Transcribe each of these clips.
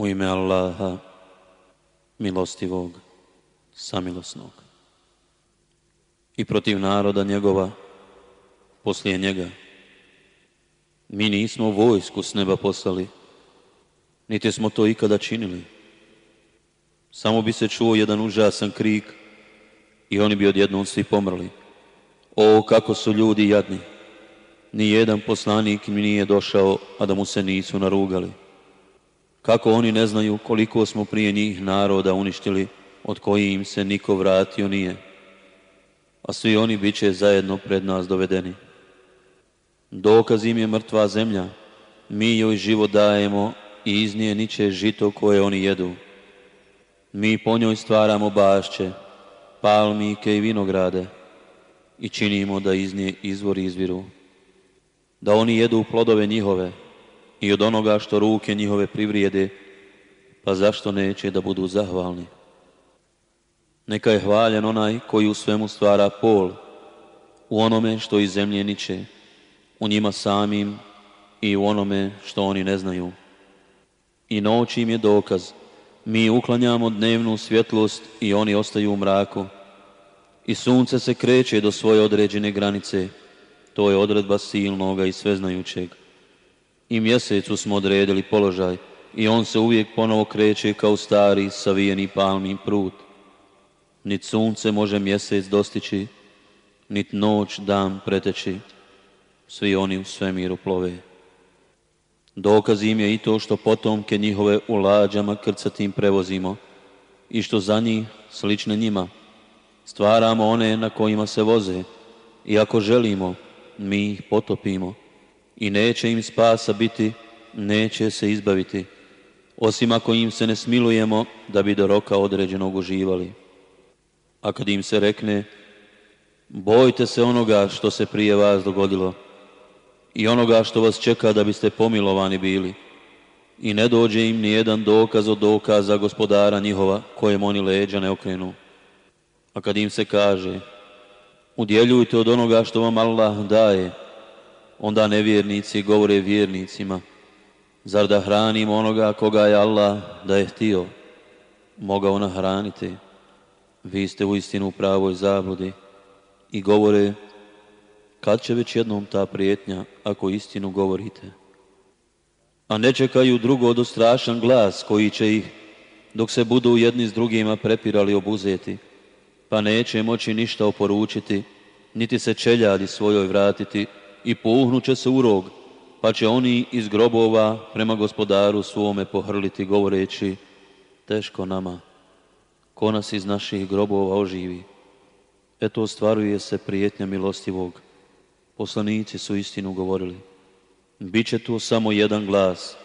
U ime Allaha, milostivog, samilosnog. I protiv naroda njegova, poslije njega. Mi nismo vojsku s neba poslali, niti smo to ikada činili. Samo bi se čuo jedan užasan krik i oni bi odjednom svi pomrli. O, kako su ljudi jadni! Ni jedan poslanik mi nije došao, a da mu se nisu narugali. Kako oni ne znaju koliko smo prije njih naroda uništili, od kojih im se niko vratio nije. A svi oni bit će zajedno pred nas dovedeni. Dokaz im je mrtva zemlja, mi joj život dajemo i iz nje niće žito koje oni jedu. Mi po njoj stvaramo bašće, palmike i vinograde i činimo da iz nje izvori izviru. Da oni jedu plodove njihove i od onoga što ruke njihove privrijede, pa zašto neće da budu zahvalni? Neka je hvaljen onaj koji u svemu stvara pol, u onome što iz zemlje niče, u njima samim i u onome što oni ne znaju. I noć im je dokaz, mi uklanjamo dnevnu svjetlost i oni ostaju u mraku. I sunce se kreće do svoje određene granice. To je odredba silnoga i sveznajućeg. I mjesecu smo odredili položaj i on se uvijek ponovo kreće kao stari savijeni palmi prut. Nit sunce može mjesec dostići, nit noć dan preteći. Svi oni u svemiru plove. Dokaz im je i to što potomke njihove u lađama krcatim prevozimo i što za njih, slične njima, stvaramo one na kojima se voze i ako želimo, mi ih potopimo i neće im spasa biti, neće se izbaviti, osim ako im se ne smilujemo da bi do roka određenog uživali. A kad im se rekne, bojte se onoga što se prije vas dogodilo, i onoga što vas čeka da biste pomilovani bili. I ne dođe im ni jedan dokaz od dokaza gospodara njihova kojem oni leđa ne okrenu. A kad im se kaže, udjeljujte od onoga što vam Allah daje, onda nevjernici govore vjernicima, zar da hranimo onoga koga je Allah da je htio, mogao nahraniti. Vi ste u istinu u pravoj zabludi i govore, kad će već jednom ta prijetnja, ako istinu govorite? A ne čekaju drugo do strašan glas koji će ih, dok se budu jedni s drugima prepirali obuzeti, pa neće moći ništa oporučiti, niti se čeljadi svojoj vratiti i će se u rog, pa će oni iz grobova prema gospodaru svome pohrliti govoreći, teško nama, ko nas iz naših grobova oživi. Eto ostvaruje se prijetnja milostivog, Poslanici su istinu govorili. Biće tu samo jedan glas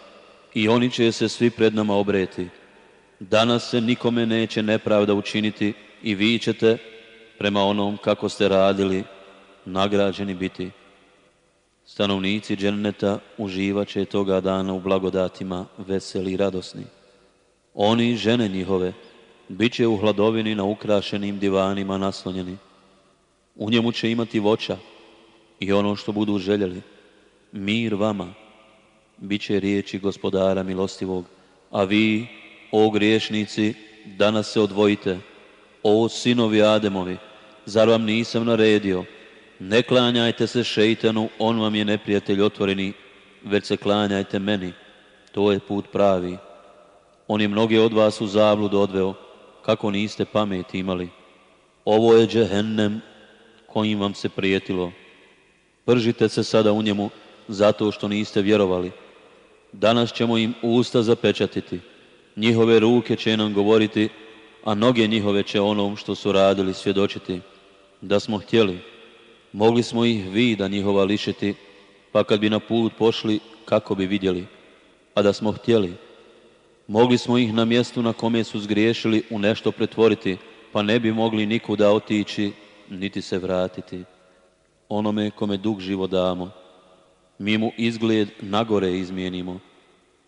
i oni će se svi pred nama obreti. Danas se nikome neće nepravda učiniti i vi ćete, prema onom kako ste radili, nagrađeni biti. Stanovnici dženeta uživat će toga dana u blagodatima veseli i radosni. Oni žene njihove bit će u hladovini na ukrašenim divanima naslonjeni. U njemu će imati voća, i ono što budu željeli. Mir vama, bit će riječi gospodara milostivog, a vi, o griješnici, danas se odvojite. O sinovi Ademovi, zar vam nisam naredio? Ne klanjajte se šeitanu, on vam je neprijatelj otvoreni, već se klanjajte meni. To je put pravi. On je mnoge od vas u zabludu odveo, kako niste pameti imali. Ovo je džehennem kojim vam se prijetilo. Pržite se sada u njemu zato što niste vjerovali. Danas ćemo im usta zapečatiti. Njihove ruke će nam govoriti, a noge njihove će onom što su radili svjedočiti. Da smo htjeli, mogli smo ih vida njihova lišiti, pa kad bi na put pošli, kako bi vidjeli. A da smo htjeli, mogli smo ih na mjestu na kome su zgriješili u nešto pretvoriti, pa ne bi mogli nikuda otići, niti se vratiti onome kome dug život damo. Mi mu izgled nagore izmijenimo.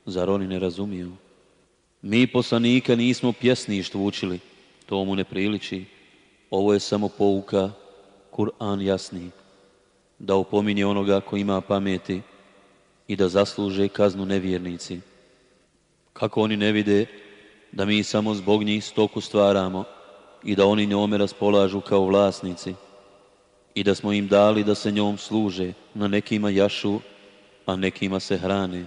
Zar oni ne razumiju? Mi poslanika nismo pjesništvo učili. To mu ne priliči. Ovo je samo pouka, Kur'an jasni. Da opominje onoga ko ima pameti i da zasluže kaznu nevjernici. Kako oni ne vide da mi samo zbog njih stoku stvaramo i da oni njome raspolažu kao vlasnici i da smo im dali da se njom služe, na nekima jašu, a nekima se hrane.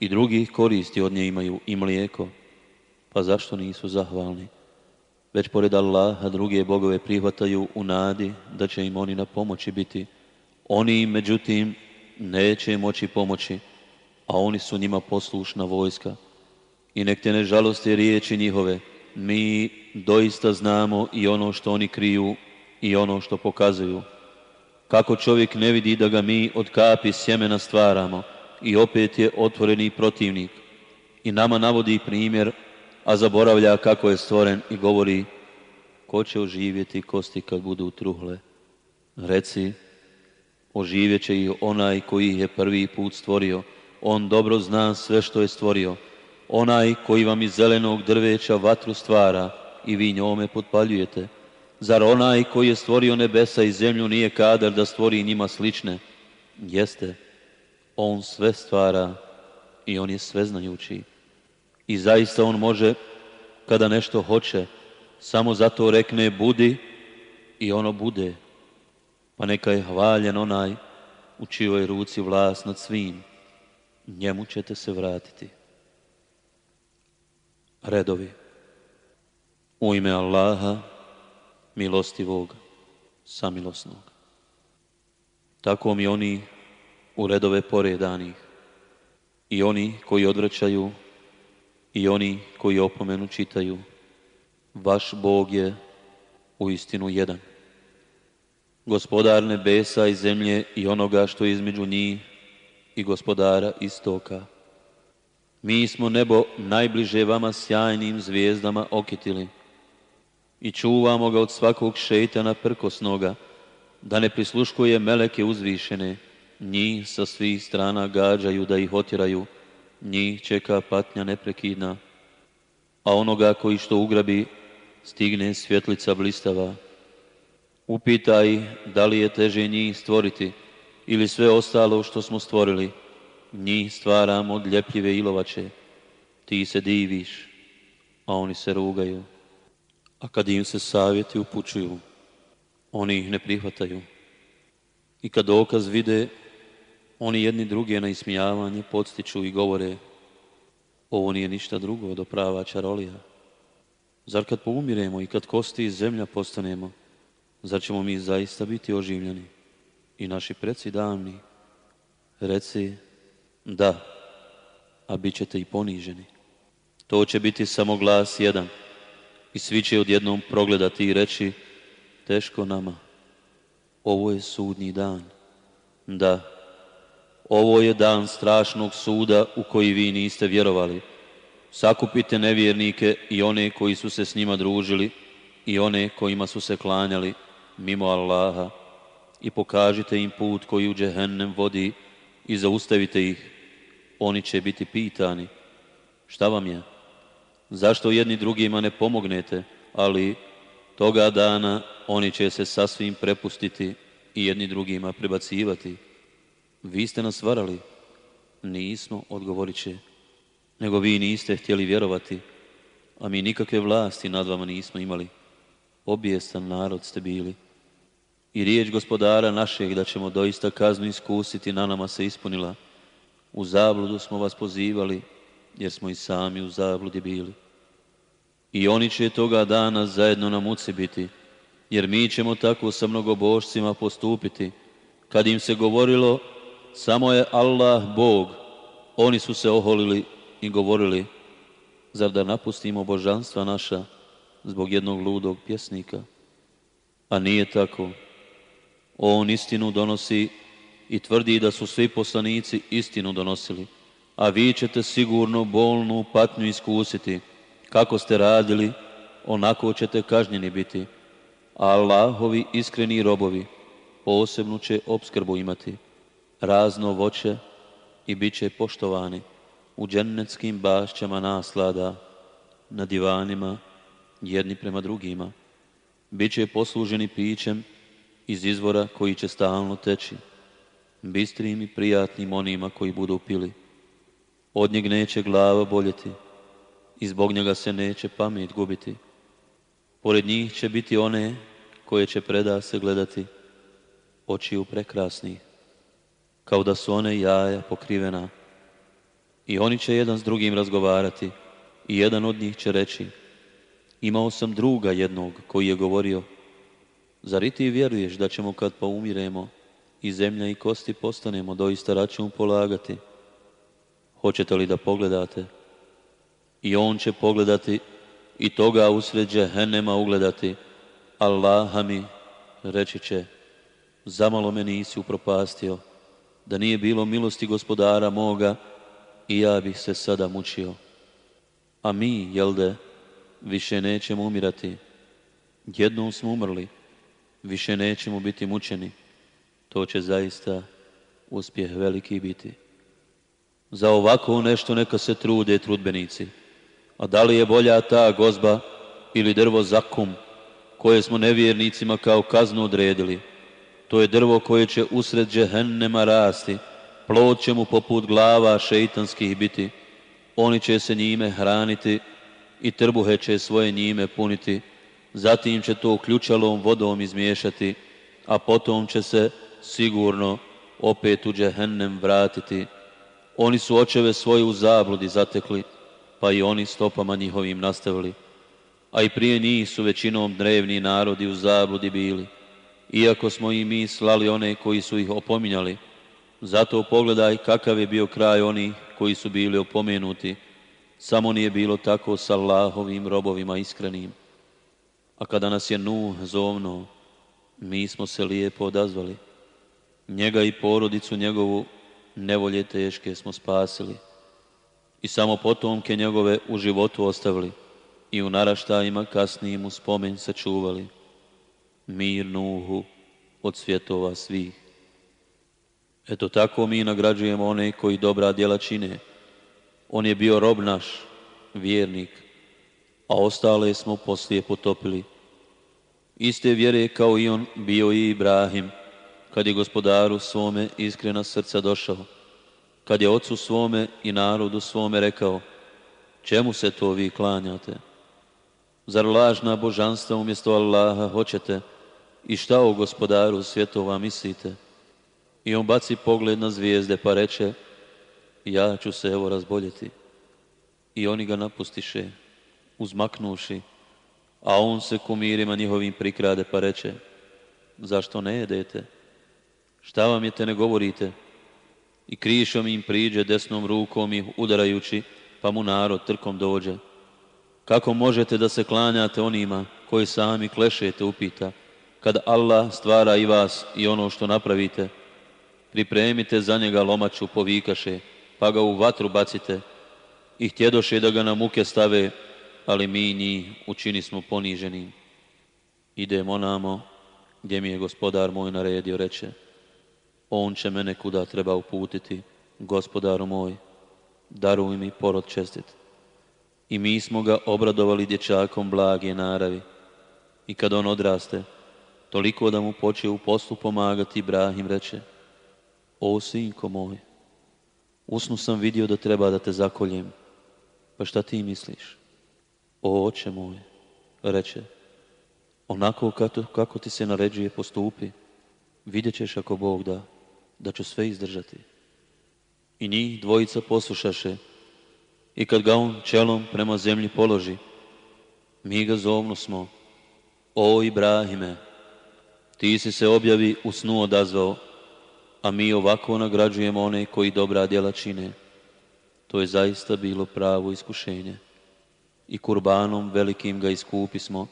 I drugih koristi od nje imaju i mlijeko, pa zašto nisu zahvalni? Već pored Allaha druge bogove prihvataju u nadi da će im oni na pomoći biti. Oni im, međutim, neće moći pomoći, a oni su njima poslušna vojska. I nek te ne žalosti riječi njihove, mi doista znamo i ono što oni kriju i ono što pokazuju. Kako čovjek ne vidi da ga mi od kapi sjemena stvaramo i opet je otvoreni protivnik. I nama navodi primjer, a zaboravlja kako je stvoren i govori ko će oživjeti kosti kad budu truhle. Reci, oživjet će ih onaj koji ih je prvi put stvorio. On dobro zna sve što je stvorio. Onaj koji vam iz zelenog drveća vatru stvara i vi njome potpaljujete. Zar onaj koji je stvorio nebesa i zemlju nije kadar da stvori njima slične? Jeste. On sve stvara i on je sveznajući. I zaista on može, kada nešto hoće, samo zato rekne budi i ono bude. Pa neka je hvaljen onaj u čijoj ruci vlast nad svim. Njemu ćete se vratiti. Redovi. U ime Allaha, milostivog, samilosnog. Tako mi oni u redove poredanih i oni koji odvraćaju i oni koji opomenu čitaju. Vaš Bog je u istinu jedan. Gospodar nebesa i zemlje i onoga što je između njih i gospodara istoka. Mi smo nebo najbliže vama sjajnim zvijezdama okitili i čuvamo ga od svakog šeitana prkosnoga, da ne prisluškuje meleke uzvišene, njih sa svih strana gađaju da ih otjeraju, njih čeka patnja neprekidna, a onoga koji što ugrabi stigne svjetlica blistava. Upitaj da li je teže njih stvoriti ili sve ostalo što smo stvorili, njih stvaramo od ljepljive ilovače. Ti se diviš, a oni se rugaju. A kad im se savjeti upućuju, oni ih ne prihvataju. I kad dokaz vide, oni jedni druge na ismijavanje podstiču i govore ovo nije ništa drugo do prava čarolija. Zar kad poumiremo i kad kosti iz zemlja postanemo, zar ćemo mi zaista biti oživljeni i naši preci davni? Reci da, a bit ćete i poniženi. To će biti samo glas jedan i svi će odjednom progledati i reći teško nama, ovo je sudnji dan. Da, ovo je dan strašnog suda u koji vi niste vjerovali. Sakupite nevjernike i one koji su se s njima družili i one kojima su se klanjali mimo Allaha i pokažite im put koji u džehennem vodi i zaustavite ih. Oni će biti pitani. Šta vam je? Zašto jedni drugima ne pomognete? Ali toga dana oni će se sasvim prepustiti i jedni drugima prebacivati. Vi ste nas varali. Nismo, odgovorit će. Nego vi niste htjeli vjerovati, a mi nikakve vlasti nad vama nismo imali. Obijestan narod ste bili. I riječ gospodara našeg da ćemo doista kaznu iskusiti na nama se ispunila. U zabludu smo vas pozivali, jer smo i sami u zabludi bili. I oni će toga dana zajedno na muci biti, jer mi ćemo tako sa mnogobožcima postupiti. Kad im se govorilo, samo je Allah Bog, oni su se oholili i govorili, zar da napustimo božanstva naša zbog jednog ludog pjesnika? A nije tako. On istinu donosi i tvrdi da su svi poslanici istinu donosili, a vi ćete sigurno bolnu patnju iskusiti. Kako ste radili, onako ćete kažnjeni biti. Allahovi iskreni robovi posebnu će obskrbu imati, razno voće i bit će poštovani u džennetskim bašćama naslada, na divanima, jedni prema drugima. Biće posluženi pićem iz izvora koji će stalno teći, bistrim i prijatnim onima koji budu pili. Od njeg neće glava boljeti i zbog njega se neće pamet gubiti. Pored njih će biti one koje će preda se gledati očiju prekrasnih, kao da su one jaja pokrivena. I oni će jedan s drugim razgovarati i jedan od njih će reći Imao sam druga jednog koji je govorio Zar i ti vjeruješ da ćemo kad poumiremo i zemlja i kosti postanemo doista račun polagati? Hoćete li da pogledate? I on će pogledati i toga usred džehennema ugledati. Allaha mi reći će, zamalo me nisi upropastio, da nije bilo milosti gospodara moga i ja bih se sada mučio. A mi, jelde, više nećemo umirati. Jednom smo umrli, više nećemo biti mučeni. To će zaista uspjeh veliki biti. Za ovako nešto neka se trude trudbenici. A da li je bolja ta gozba ili drvo zakum koje smo nevjernicima kao kaznu odredili? To je drvo koje će usred džehennema rasti, plod će mu poput glava šeitanskih biti. Oni će se njime hraniti i trbuhe će svoje njime puniti. Zatim će to ključalom vodom izmiješati, a potom će se sigurno opet u džehennem vratiti. Oni su očeve svoje u zabludi zatekli, pa i oni stopama njihovim nastavili. A i prije njih su većinom drevni narodi u zabludi bili, iako smo i mi slali one koji su ih opominjali. Zato pogledaj kakav je bio kraj onih koji su bili opomenuti, samo nije bilo tako sa Allahovim robovima iskrenim. A kada nas je Nuh zovno, mi smo se lijepo odazvali. Njega i porodicu njegovu nevolje teške smo spasili i samo potomke njegove u životu ostavili i u naraštajima kasnijim u spomen sačuvali. Mir Nuhu od svjetova svih. Eto tako mi nagrađujemo one koji dobra djela čine. On je bio rob naš, vjernik, a ostale smo poslije potopili. Iste vjere kao i on bio i Ibrahim, kad je gospodaru svome iskrena srca došao, kad je ocu svome i narodu svome rekao, čemu se to vi klanjate? Zar lažna božanstva umjesto Allaha hoćete i šta o gospodaru svjetova mislite? I on baci pogled na zvijezde pa reče, ja ću se evo razboljeti. I oni ga napustiše, uzmaknuši, a on se kumirima njihovim prikrade pa reče, zašto ne jedete? Šta vam je te ne govorite? I krišom im priđe desnom rukom ih udarajući, pa mu narod trkom dođe. Kako možete da se klanjate onima koji sami klešete upita, kad Allah stvara i vas i ono što napravite, pripremite za njega lomaču povikaše, pa ga u vatru bacite i htjedoše da ga na muke stave, ali mi njih učini smo poniženim. Idemo namo gdje mi je gospodar moj naredio, reče, on će mene kuda treba uputiti, gospodaru moj, daruj mi porod čestit. I mi smo ga obradovali dječakom blage naravi. I kad on odraste, toliko da mu poče u poslu pomagati, Ibrahim reče, o sinko moj, usnu sam vidio da treba da te zakoljem, pa šta ti misliš? O oče moj, reče, onako kako, kako ti se naređuje postupi, vidjet ćeš ako Bog da da ću sve izdržati. I njih dvojica poslušaše i kad ga on čelom prema zemlji položi, mi ga zovnu smo, o Ibrahime, ti si se objavi u snu odazvao, a mi ovako nagrađujemo one koji dobra djela čine. To je zaista bilo pravo iskušenje. I kurbanom velikim ga iskupi smo,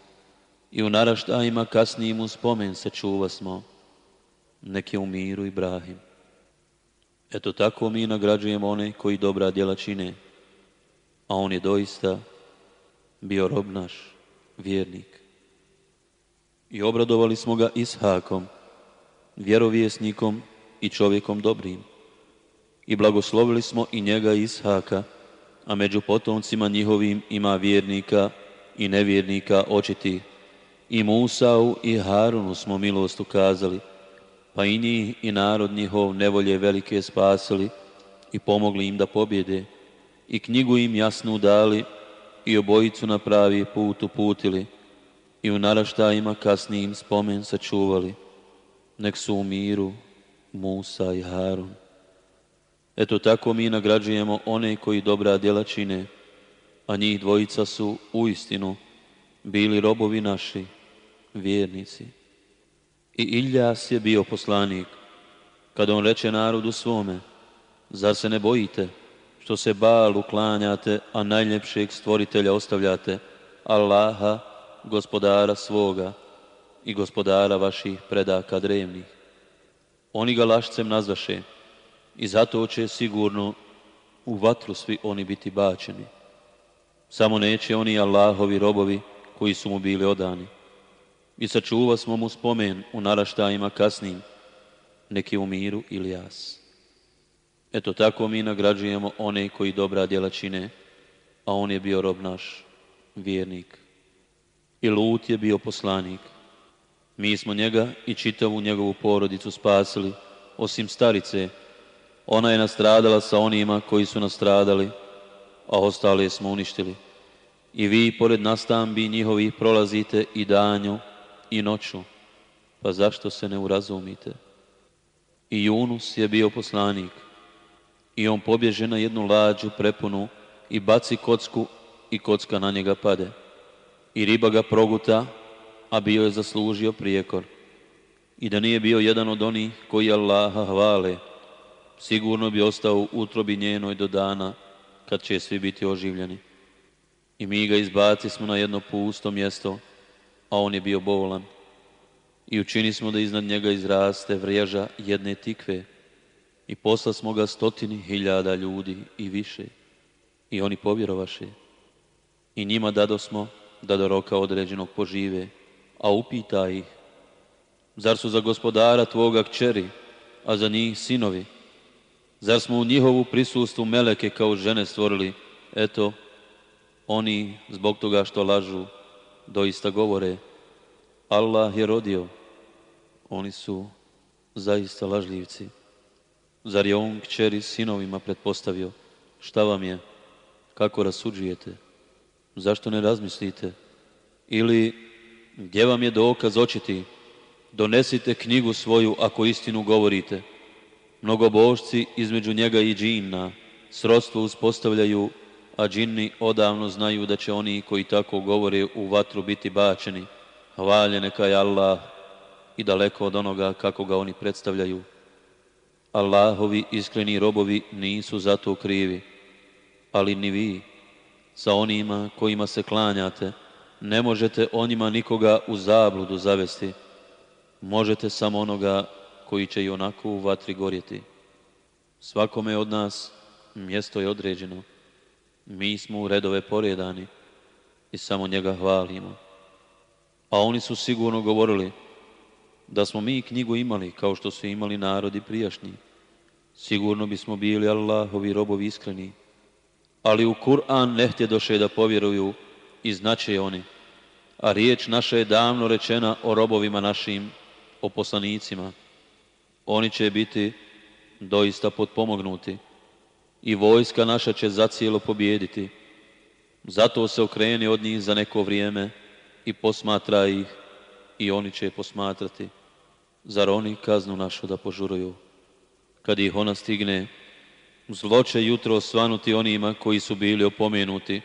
i u naraštajima kasnijim u spomen se čuva smo nek je u miru Ibrahim. Eto tako mi nagrađujemo one koji dobra djela čine, a on je doista bio rob naš, vjernik. I obradovali smo ga Ishakom, vjerovjesnikom i čovjekom dobrim. I blagoslovili smo i njega Ishaka, a među potomcima njihovim ima vjernika i nevjernika očiti. I Musau i Harunu smo milost ukazali, pa i njih i narod njihov nevolje velike spasili i pomogli im da pobjede i knjigu im jasnu dali i obojicu na pravi put uputili i u naraštajima kasnijim spomen sačuvali. Nek su u miru Musa i Harun. Eto tako mi nagrađujemo one koji dobra djela čine, a njih dvojica su u istinu bili robovi naši, vjernici. I Iljas je bio poslanik, kad on reče narodu svome, zar se ne bojite, što se bal uklanjate, a najljepšeg stvoritelja ostavljate, Allaha, gospodara svoga i gospodara vaših predaka drevnih. Oni ga lašcem nazvaše i zato će sigurno u vatru svi oni biti bačeni. Samo neće oni Allahovi robovi koji su mu bili odani. I sačuva smo mu spomen u naraštajima kasnim, neki u miru ili jas. Eto tako mi nagrađujemo one koji dobra djela čine, a on je bio rob naš, vjernik. I Lut je bio poslanik. Mi smo njega i čitavu njegovu porodicu spasili, osim starice. Ona je nastradala sa onima koji su nastradali, a ostale smo uništili. I vi, pored nastambi njihovih, prolazite i danju i noću. Pa zašto se ne urazumite? I Junus je bio poslanik. I on pobježe na jednu lađu prepunu i baci kocku i kocka na njega pade. I riba ga proguta, a bio je zaslužio prijekor. I da nije bio jedan od onih koji Allaha hvale, sigurno bi ostao u utrobi njenoj do dana kad će svi biti oživljeni. I mi ga izbaci smo na jedno pusto mjesto, a on je bio bolan. I učini smo da iznad njega izraste vreža jedne tikve. I posla smo ga stotini hiljada ljudi i više. I oni povjerovaše. I njima dado smo da do roka određenog požive, a upita ih, zar su za gospodara tvoga kćeri, a za njih sinovi? Zar smo u njihovu prisustvu meleke kao žene stvorili? Eto, oni zbog toga što lažu doista govore Allah je rodio. Oni su zaista lažljivci. Zar je on kćeri sinovima pretpostavio? Šta vam je? Kako rasuđujete? Zašto ne razmislite? Ili gdje vam je dokaz očiti? Donesite knjigu svoju ako istinu govorite. Mnogobožci između njega i džinna srodstvo uspostavljaju, a džinni odavno znaju da će oni koji tako govore u vatru biti bačeni. Hvalje neka je Allah i daleko od onoga kako ga oni predstavljaju. Allahovi iskreni robovi nisu zato krivi, ali ni vi sa onima kojima se klanjate, ne možete o njima nikoga u zabludu zavesti. Možete samo onoga koji će i onako u vatri gorjeti. Svakome od nas mjesto je određeno. Mi smo u redove poredani i samo njega hvalimo. A oni su sigurno govorili da smo mi knjigu imali kao što su imali narodi prijašnji. Sigurno bismo bili Allahovi robovi iskreni. Ali u Kur'an ne htjedoše da povjeruju i znače oni. A riječ naša je davno rečena o robovima našim, o poslanicima. Oni će biti doista potpomognuti i vojska naša će zacijelo pobijediti. Zato se okreni od njih za neko vrijeme i posmatra ih i oni će posmatrati. Zar oni kaznu našu da požuruju? Kad ih ona stigne, zlo će jutro svanuti onima koji su bili opomenuti,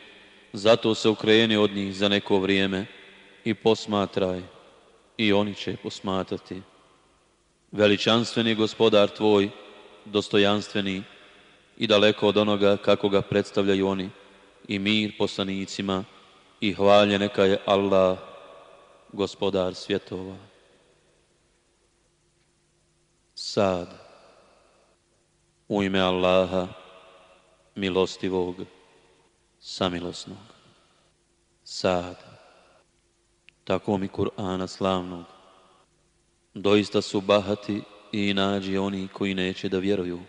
zato se okreni od njih za neko vrijeme i posmatraj i oni će posmatrati. Veličanstveni gospodar tvoj, dostojanstveni i daleko od onoga kako ga predstavljaju oni i mir poslanicima i hvalje neka je Allah, gospodar svjetova. Sad, u ime Allaha, milostivog, samilosnog. Sad, tako mi Kur'ana slavnog. Doista su bahati i nađi oni koji neće da vjeruju.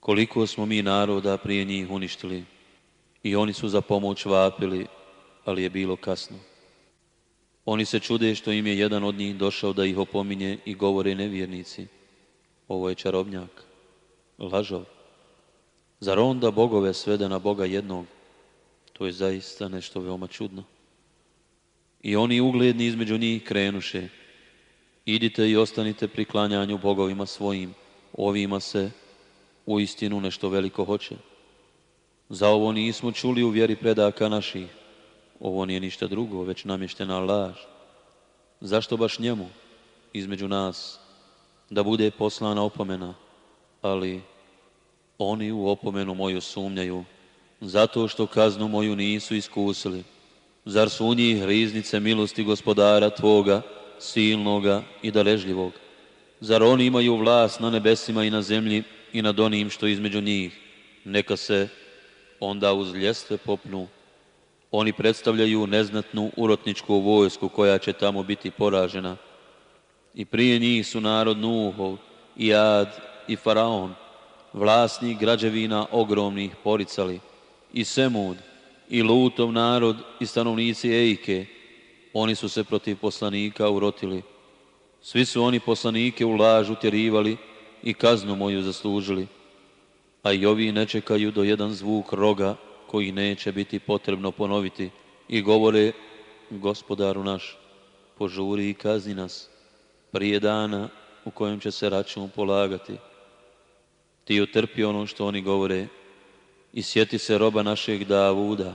Koliko smo mi naroda prije njih uništili i oni su za pomoć vapili, ali je bilo kasno. Oni se čude što im je jedan od njih došao da ih opominje i govore nevjernici. Ovo je čarobnjak, lažov. Zar onda bogove svede na Boga jednog? To je zaista nešto veoma čudno. I oni ugledni između njih krenuše. Idite i ostanite pri klanjanju bogovima svojim. Ovima se u istinu nešto veliko hoće. Za ovo nismo čuli u vjeri predaka naših. Ovo nije ništa drugo, već namještena laž. Zašto baš njemu, između nas, da bude poslana opomena, ali oni u opomenu moju sumnjaju, zato što kaznu moju nisu iskusili. Zar su u njih riznice milosti gospodara Tvoga, silnoga i daležljivog? Zar oni imaju vlast na nebesima i na zemlji i nad onim što između njih? Neka se onda uz ljestve popnu. Oni predstavljaju neznatnu urotničku vojsku koja će tamo biti poražena. I prije njih su narod Nuhov, i Ad, i Faraon, vlasnik građevina ogromnih poricali, i Semud, i Lutov narod, i stanovnici Ejke. Oni su se protiv poslanika urotili. Svi su oni poslanike u laž utjerivali i kaznu moju zaslužili a i ovi ne čekaju do jedan zvuk roga koji neće biti potrebno ponoviti i govore gospodaru naš, požuri i kazni nas prije dana u kojem će se račun polagati. Ti utrpi ono što oni govore i sjeti se roba našeg Davuda,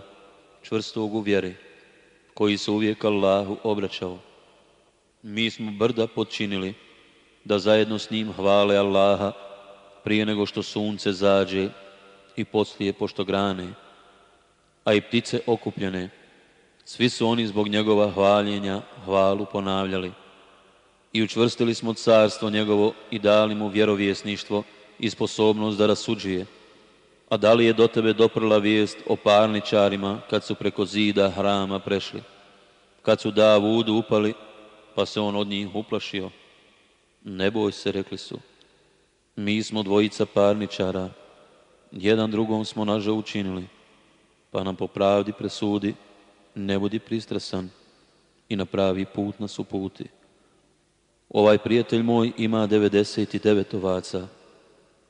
čvrstog u vjeri, koji se uvijek Allahu obraćao. Mi smo brda počinili da zajedno s njim hvale Allaha prije nego što sunce zađe i poslije pošto grane, a i ptice okupljene. Svi su oni zbog njegova hvaljenja hvalu ponavljali. I učvrstili smo carstvo njegovo i dali mu vjerovjesništvo i sposobnost da rasuđuje. A da li je do tebe doprla vijest o parničarima kad su preko zida hrama prešli? Kad su Davudu upali, pa se on od njih uplašio. Ne boj se, rekli su, mi smo dvojica parničara, jedan drugom smo naže učinili, pa nam po pravdi presudi, ne budi pristrasan i na pravi put nas uputi. Ovaj prijatelj moj ima 99 ovaca,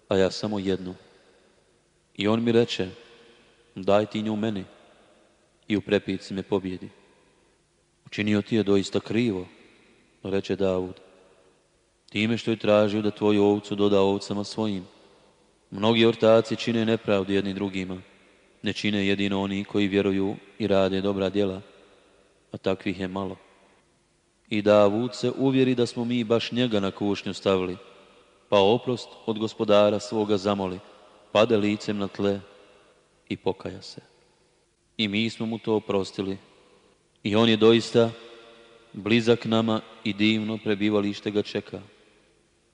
a ja samo jednu. I on mi reče, daj ti nju meni i u prepici me pobjedi. Učinio ti je doista krivo, reče Davud time što je tražio da tvoju ovcu doda ovcama svojim. Mnogi ortaci čine nepravdu jedni drugima, ne čine jedino oni koji vjeruju i rade dobra djela, a takvih je malo. I Davud se uvjeri da smo mi baš njega na kušnju stavili, pa oprost od gospodara svoga zamoli, pade licem na tle i pokaja se. I mi smo mu to oprostili. I on je doista blizak nama i divno prebivalište ga čeka.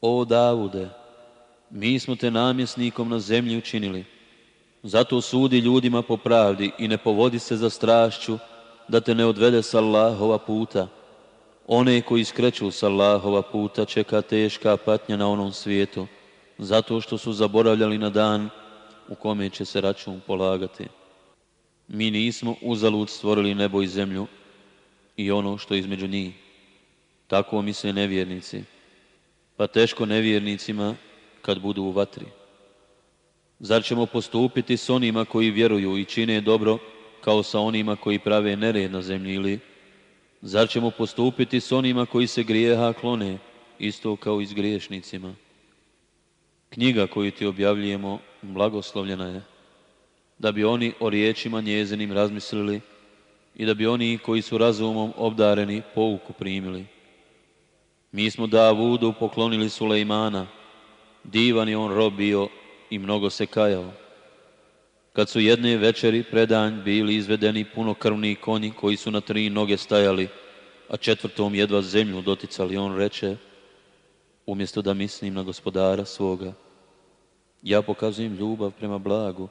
O Davude, mi smo te namjesnikom na zemlji učinili. Zato sudi ljudima po pravdi i ne povodi se za strašću da te ne odvede sa Allahova puta. One koji skreću sa Allahova puta čeka teška patnja na onom svijetu, zato što su zaboravljali na dan u kome će se račun polagati. Mi nismo uzalud stvorili nebo i zemlju i ono što je između njih. Tako misle nevjernici pa teško nevjernicima kad budu u vatri. Zar ćemo postupiti s onima koji vjeruju i čine dobro kao sa onima koji prave nered na zemlji ili zar ćemo postupiti s onima koji se grijeha klone isto kao i s griješnicima? Knjiga koju ti objavljujemo blagoslovljena je da bi oni o riječima njezinim razmislili i da bi oni koji su razumom obdareni pouku primili. Mi smo Davudu poklonili Sulejmana, divan je on rob bio i mnogo se kajao. Kad su jedne večeri predanj bili izvedeni punokrvni konji koji su na tri noge stajali, a četvrtom jedva zemlju doticali, on reče, umjesto da mislim na gospodara svoga, ja pokazujem ljubav prema blagu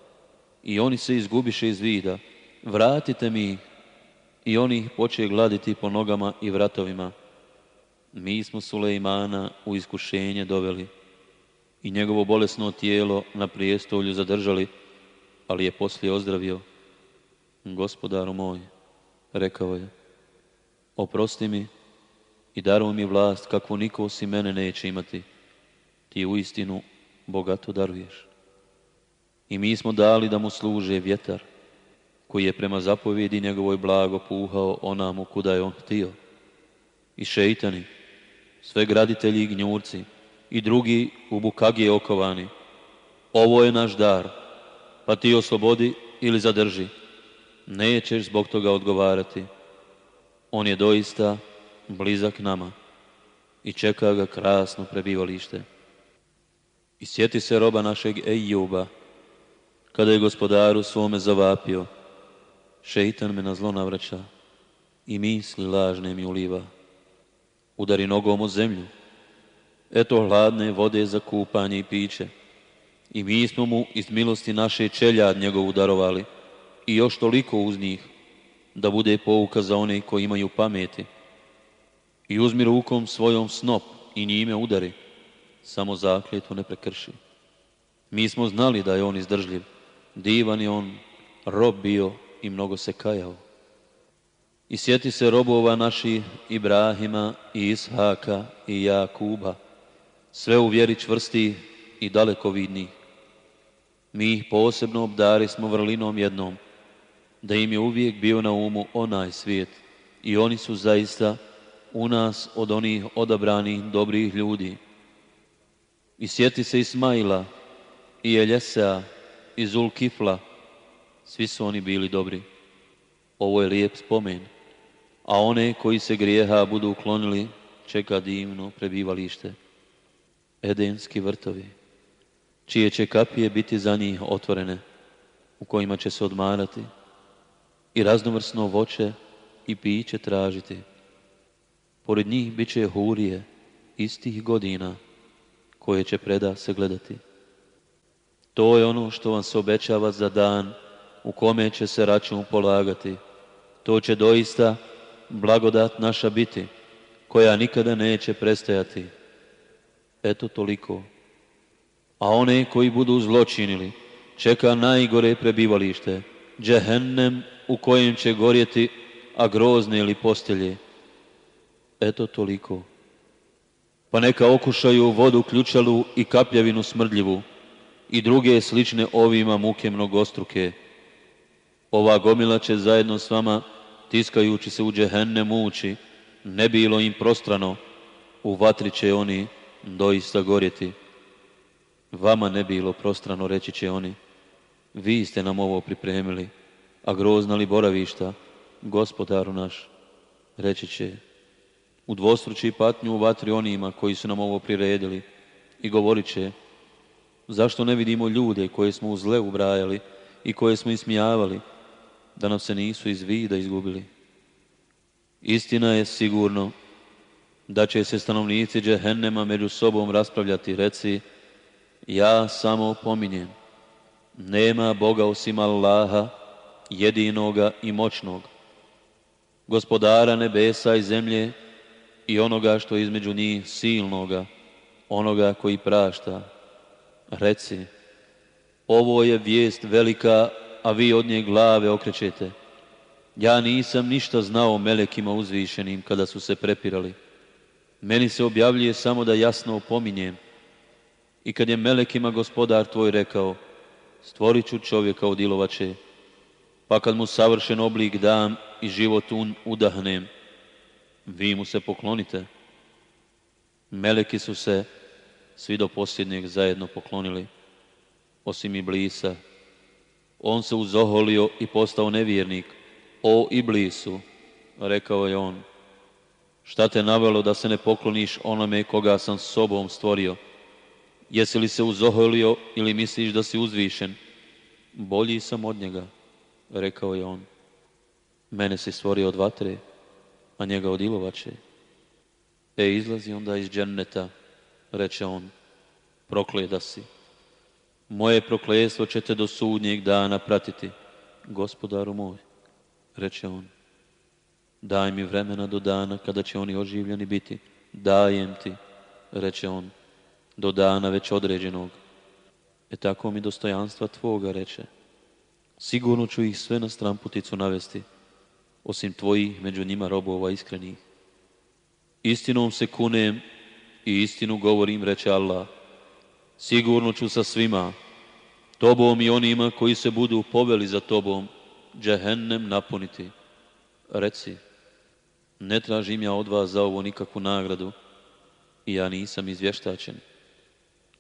i oni se izgubiše iz vida, vratite mi. I oni ih poče gladiti po nogama i vratovima. Mi smo Sulejmana u iskušenje doveli i njegovo bolesno tijelo na prijestolju zadržali, ali je poslije ozdravio. Gospodaru moj, rekao je, oprosti mi i daruj mi vlast kakvu niko osim mene neće imati. Ti u istinu bogato daruješ. I mi smo dali da mu služe vjetar, koji je prema zapovjedi njegovoj blago puhao onamu kuda je on htio. I šeitani, sve graditelji i gnjurci, i drugi u bukagije okovani. Ovo je naš dar, pa ti oslobodi ili zadrži. Nećeš zbog toga odgovarati. On je doista blizak nama i čeka ga krasno prebivalište. I sjeti se roba našeg Ejuba, kada je gospodaru svome zavapio, šeitan me na zlo navraća i misli lažne mi uliva. Udari nogom u zemlju, eto hladne vode za kupanje i piće. I mi smo mu iz milosti naše čeljad njegovu darovali i još toliko uz njih, da bude pouka za one koji imaju pameti. I uzmi rukom svojom snop i njime udari, samo zakljetu ne prekrši. Mi smo znali da je on izdržljiv, divan je on, rob bio i mnogo se kajao. I sjeti se robova naših Ibrahima i Ishaka i Jakuba, sve u vjeri čvrsti i daleko vidni. Mi ih posebno obdari smo vrlinom jednom, da im je uvijek bio na umu onaj svijet i oni su zaista u nas od onih odabranih dobrih ljudi. I sjeti se Ismaila i Eljesea i Zulkifla, svi su oni bili dobri. Ovo je lijep spomen, a one koji se grijeha budu uklonili, čeka divno prebivalište. Edenski vrtovi, čije će kapije biti za njih otvorene, u kojima će se odmarati i raznovrsno voće i piće tražiti. Pored njih bit će hurije istih godina koje će preda se gledati. To je ono što vam se obećava za dan u kome će se račun polagati. To će doista blagodat naša biti, koja nikada neće prestajati. Eto toliko. A one koji budu zločinili, čeka najgore prebivalište, džehennem u kojem će gorjeti, a grozne ili postelje. Eto toliko. Pa neka okušaju vodu ključalu i kapljavinu smrdljivu i druge slične ovima muke mnogostruke. Ova gomila će zajedno s vama, tiskajući se u džehenne muči, ne bilo im prostrano, u vatri će oni doista gorjeti. Vama ne bilo prostrano, reći će oni, vi ste nam ovo pripremili, a grozna li boravišta, gospodaru naš, reći će, u dvostruči patnju u vatri onima koji su nam ovo priredili i govorit će, zašto ne vidimo ljude koje smo u zle ubrajali i koje smo ismijavali, da nam se nisu iz vida izgubili. Istina je sigurno da će se stanovnici džehennema među sobom raspravljati, reci, ja samo pominjem, nema Boga osim Allaha, jedinoga i moćnog, gospodara nebesa i zemlje i onoga što između njih silnoga, onoga koji prašta. Reci, ovo je vijest velika, a vi od nje glave okrećete. Ja nisam ništa znao o melekima uzvišenim kada su se prepirali. Meni se objavljuje samo da jasno opominjem. I kad je melekima gospodar tvoj rekao, stvorit ću čovjeka od ilovače, pa kad mu savršen oblik dam i život un udahnem, vi mu se poklonite. Meleki su se svi do posljednjeg zajedno poklonili, osim Iblisa. On se uzoholio i postao nevjernik. O Iblisu, rekao je on, šta te navelo da se ne pokloniš onome koga sam sobom stvorio? Jesi li se uzoholio ili misliš da si uzvišen? Bolji sam od njega rekao je on. Mene si stvorio od vatre, a njega od ilovače. E, izlazi onda iz dženneta, reče on, prokleda si. Moje prokletstvo će te do sudnjeg dana pratiti, gospodaru moj, reče on. Daj mi vremena do dana kada će oni oživljeni biti. Dajem ti, reče on, do dana već određenog. E tako mi dostojanstva tvoga, reče. Sigurno ću ih sve na stramputicu navesti, osim tvojih među njima robova iskrenih. Istinom se kunem i istinu govorim, reče Allah. Sigurno ću sa svima, tobom i onima koji se budu poveli za tobom, džehennem napuniti. Reci, ne tražim ja od vas za ovo nikakvu nagradu i ja nisam izvještačen.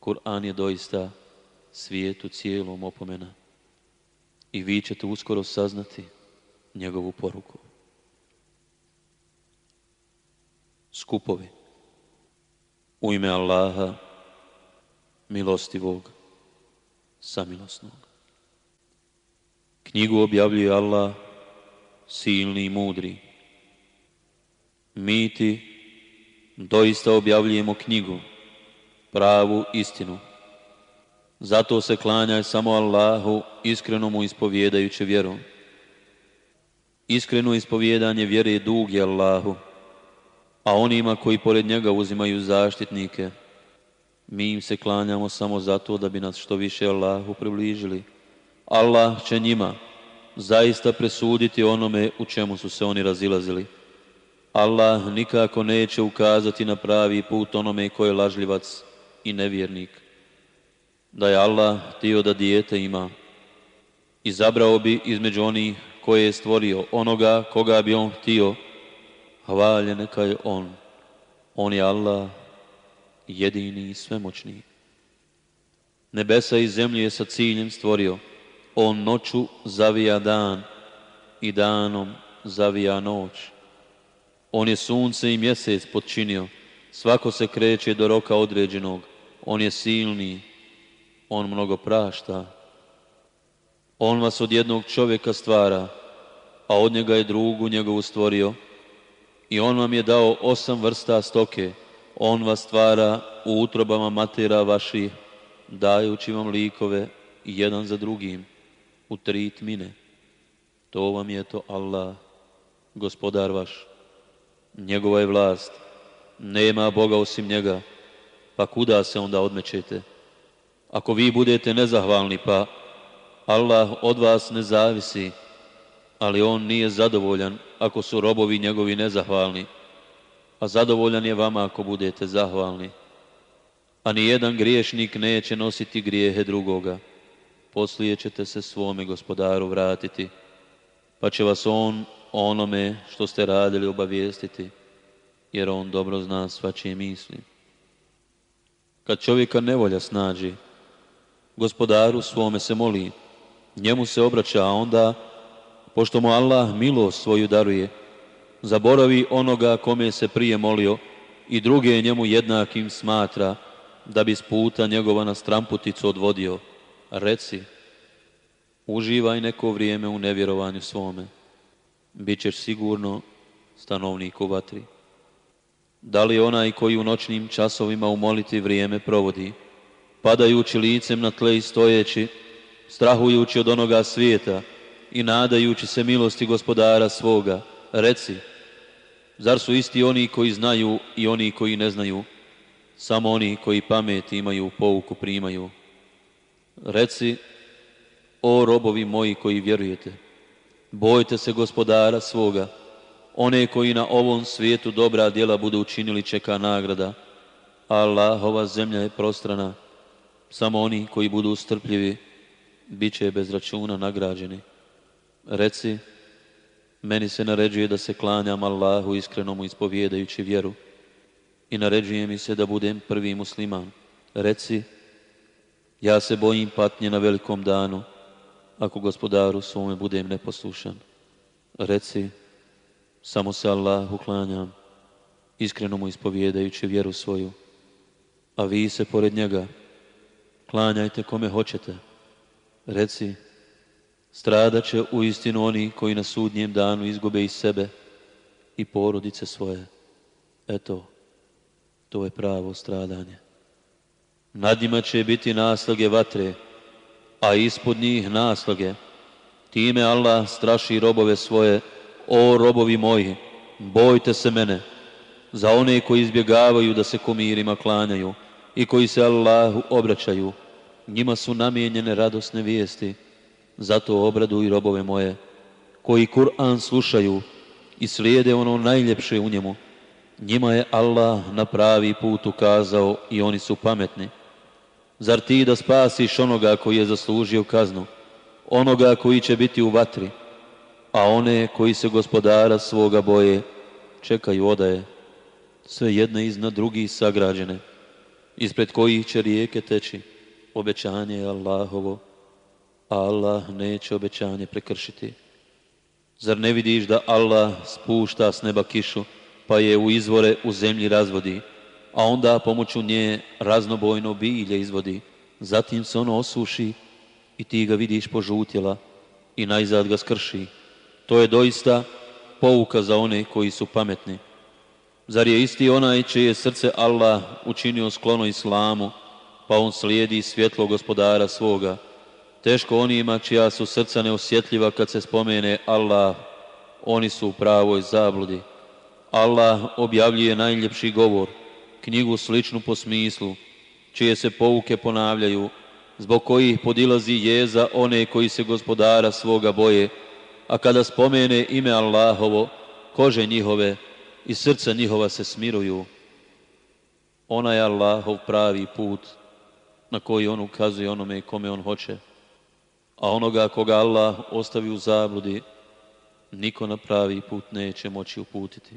Kur'an je doista svijetu cijelom opomena i vi ćete uskoro saznati njegovu poruku. Skupovi u ime Allaha milostivog samilosnog. Knjigu objavljuje Allah silni i mudri. Mi ti doista objavljujemo knjigu, pravu istinu. Zato se klanjaj samo Allahu, iskreno mu ispovjedajući vjeru. Iskreno ispovjedanje vjere je dug je Allahu, a onima koji pored njega uzimaju zaštitnike, mi im se klanjamo samo zato da bi nas što više Allahu približili. Allah će njima zaista presuditi onome u čemu su se oni razilazili. Allah nikako neće ukazati na pravi put onome ko je lažljivac i nevjernik. Da je Allah htio da dijete ima, izabrao bi između onih koje je stvorio onoga koga bi on htio, hvalje neka je on. On je Allah, jedini i svemoćni. Nebesa i zemlje je sa ciljem stvorio. On noću zavija dan i danom zavija noć. On je sunce i mjesec podčinio. Svako se kreće do roka određenog. On je silni. On mnogo prašta. On vas od jednog čovjeka stvara, a od njega je drugu njegovu stvorio. I on vam je dao osam vrsta stoke. On vas stvara u utrobama matera vaših, dajući vam likove jedan za drugim u tri tmine. To vam je to Allah, gospodar vaš. Njegova je vlast. Nema Boga osim njega. Pa kuda se onda odmećete? Ako vi budete nezahvalni, pa Allah od vas ne zavisi, ali on nije zadovoljan ako su robovi njegovi nezahvalni, a zadovoljan je vama ako budete zahvalni. A ni jedan griješnik neće nositi grijehe drugoga. Poslije ćete se svome gospodaru vratiti, pa će vas on onome što ste radili obavijestiti, jer on dobro zna svačije misli. Kad čovjeka nevolja snađi, gospodaru svome se moli, njemu se obraća, a onda, pošto mu Allah milost svoju daruje, zaboravi onoga kome se prije molio i druge njemu jednakim smatra, da bi s puta njegova na stramputicu odvodio. Reci, uživaj neko vrijeme u nevjerovanju svome. Bićeš sigurno stanovnik u vatri. Da li onaj koji u noćnim časovima u moliti vrijeme provodi, padajući licem na tle i stojeći, strahujući od onoga svijeta i nadajući se milosti gospodara svoga, reci, zar su isti oni koji znaju i oni koji ne znaju, samo oni koji pamet imaju pouku primaju. Reci, o robovi moji koji vjerujete, bojte se gospodara svoga, one koji na ovom svijetu dobra djela budu učinili čeka nagrada. Allahova zemlja je prostrana, samo oni koji budu strpljivi, bit će bez računa nagrađeni. Reci, meni se naređuje da se klanjam Allahu iskrenomu ispovjedajući vjeru i naređuje mi se da budem prvi musliman. Reci, ja se bojim patnje na velikom danu, ako gospodaru svome budem neposlušan. Reci, samo se Allahu klanjam, iskreno mu ispovjedajući vjeru svoju, a vi se pored njega klanjajte kome hoćete. Reci, stradat će u istinu oni koji na sudnjem danu izgube i sebe i porodice svoje. Eto, to je pravo stradanje. Nad njima će biti naslage vatre, a ispod njih naslage. Time Allah straši robove svoje, o robovi moji, bojte se mene, za one koji izbjegavaju da se komirima klanjaju i koji se Allahu obraćaju, njima su namijenjene radosne vijesti, zato obraduj robove moje, koji Kur'an slušaju i slijede ono najljepše u njemu, njima je Allah na pravi put ukazao i oni su pametni. Zar ti da spasiš onoga koji je zaslužio kaznu, onoga koji će biti u vatri, a one koji se gospodara svoga boje čekaju odaje, sve jedne iznad drugih sagrađene, ispred kojih će rijeke teći, obećanje je Allahovo, a Allah neće obećanje prekršiti. Zar ne vidiš da Allah spušta s neba kišu, pa je u izvore u zemlji razvodi, a onda pomoću nje raznobojno bilje izvodi, zatim se ono osuši i ti ga vidiš požutjela i najzad ga skrši. To je doista pouka za one koji su pametni. Zar je isti onaj čije srce Allah učinio sklono islamu, pa on slijedi svjetlo gospodara svoga, Teško onima čija su srca neosjetljiva kad se spomene Allah, oni su u pravoj zabludi. Allah objavljuje najljepši govor, knjigu sličnu po smislu, čije se pouke ponavljaju, zbog kojih podilazi jeza one koji se gospodara svoga boje, a kada spomene ime Allahovo, kože njihove i srca njihova se smiruju. Ona je Allahov pravi put na koji on ukazuje onome kome on hoće a onoga koga Allah ostavi u zabludi, niko na pravi put neće moći uputiti.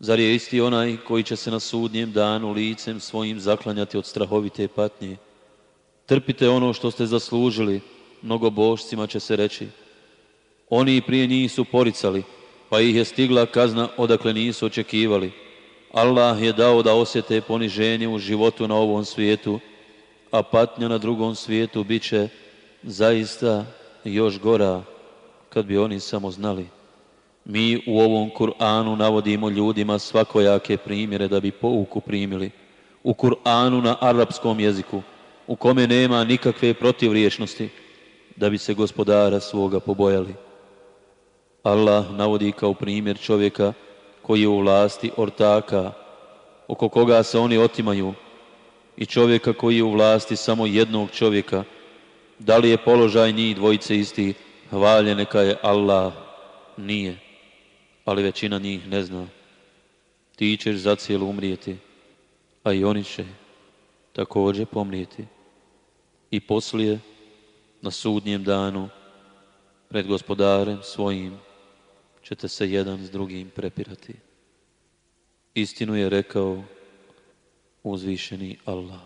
Zar je isti onaj koji će se na sudnjem danu licem svojim zaklanjati od strahovite patnje? Trpite ono što ste zaslužili, mnogo božcima će se reći. Oni prije njih su poricali, pa ih je stigla kazna odakle nisu očekivali. Allah je dao da osjete poniženje u životu na ovom svijetu, a patnja na drugom svijetu bit će zaista još gora kad bi oni samo znali. Mi u ovom Kur'anu navodimo ljudima svakojake primjere da bi pouku primili. U Kur'anu na arapskom jeziku, u kome nema nikakve protivriječnosti, da bi se gospodara svoga pobojali. Allah navodi kao primjer čovjeka koji je u vlasti ortaka, oko koga se oni otimaju, i čovjeka koji je u vlasti samo jednog čovjeka, da li je položaj njih dvojice isti? Hvalje neka je Allah. Nije. Ali većina njih ne zna. Ti ćeš zacijelo umrijeti, a i oni će također pomrijeti. I poslije, na sudnjem danu, pred gospodarem svojim, ćete se jedan s drugim prepirati. Istinu je rekao uzvišeni Allah.